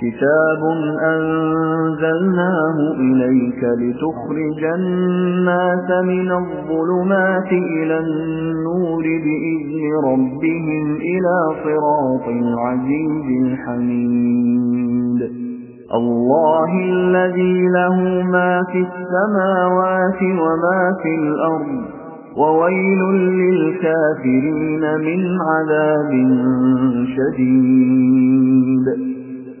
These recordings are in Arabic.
كتاب أنزلناه إليك لتخرج الناس من الظلمات إلى النور بإذن ربهم إلى صراط العزيز الحميد. الله الذي له ما في السماوات وما في الأرض وويل للكافرين من عذاب شديد.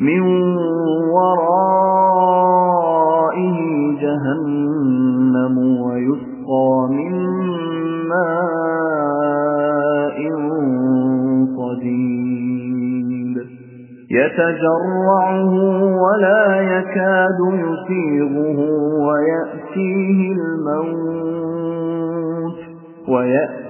من ورائه جهنم ويسقى من ماء صديد. يتجرعه ولا يكاد يسيغه ويأتيه الموت ويأتيه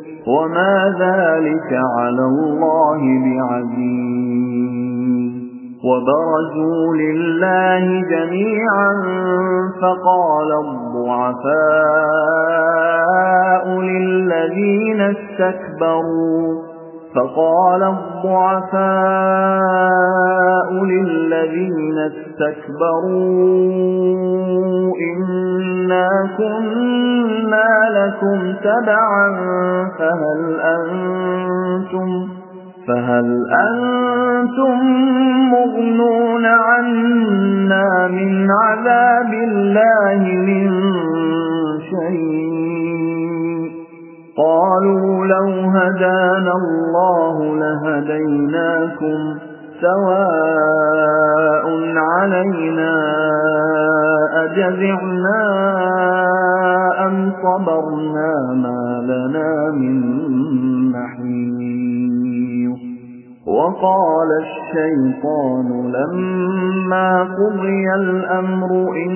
وما ذلك على الله بعزيز وبرزوا لله جميعا فقال الضعفاء للذين استكبروا فقال الضعفاء للذين استكبروا إنا كنا لكم تبعا فهل أنتم فهل أنتم مغنون عنا من عذاب الله من شيء؟ قالوا لو هدانا الله لهديناكم سواء علينا أجزعنا أم صبرنا ما لنا من وقال الشيطان لما قضي الأمر إن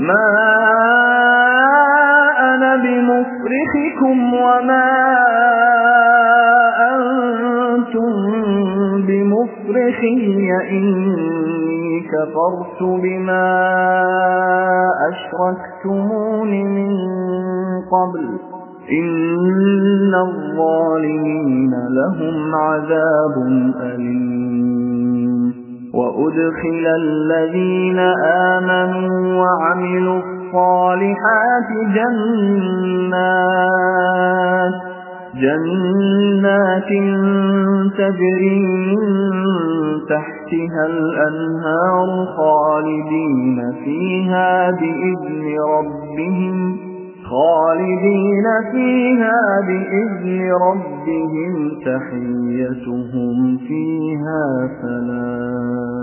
ما أنا بمفرخكم وما أنتم بمفرخي إني كفرت بما أشركتمون من قبل إن الظالمين لهم عذاب أليم وأدخل الذين آمنوا وعملوا الصالحات جنات جنات تجري من تحتها الأنهار خالدين فيها بإذن ربهم خالدين فيها بإذن ربهم تحيتهم فيها سلام.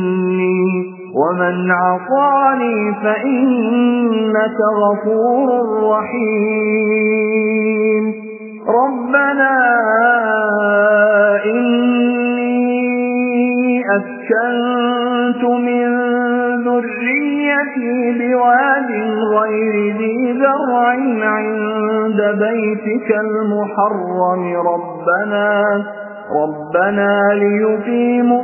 ومن عطاني فإنك غفور رحيم ربنا إني أسكنت من ذريتي بواد غير ذي ذرع عند بيتك المحرم ربنا ربنا ليقيموا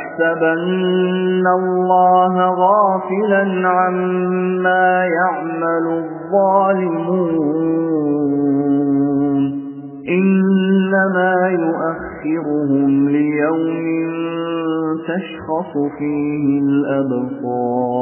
تحسبن الله غافلا عما يعمل الظالمون إنما يؤخرهم ليوم تشخص فيه الأبصار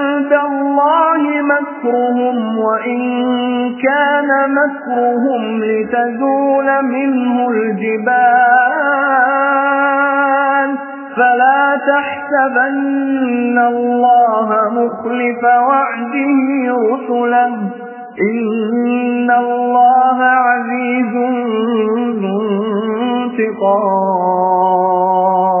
الله مكرهم وإن كان مكرهم لتزول منه الجبال فلا تحسبن الله مخلف وعده رسله إن الله عزيز ذو انتقام.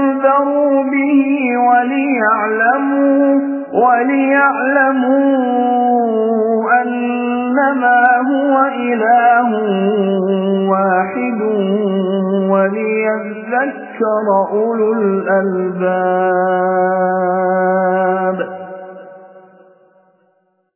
ولينذروا به وليعلموا, وليعلموا أنما هو إله واحد وليذكر أولو الألباب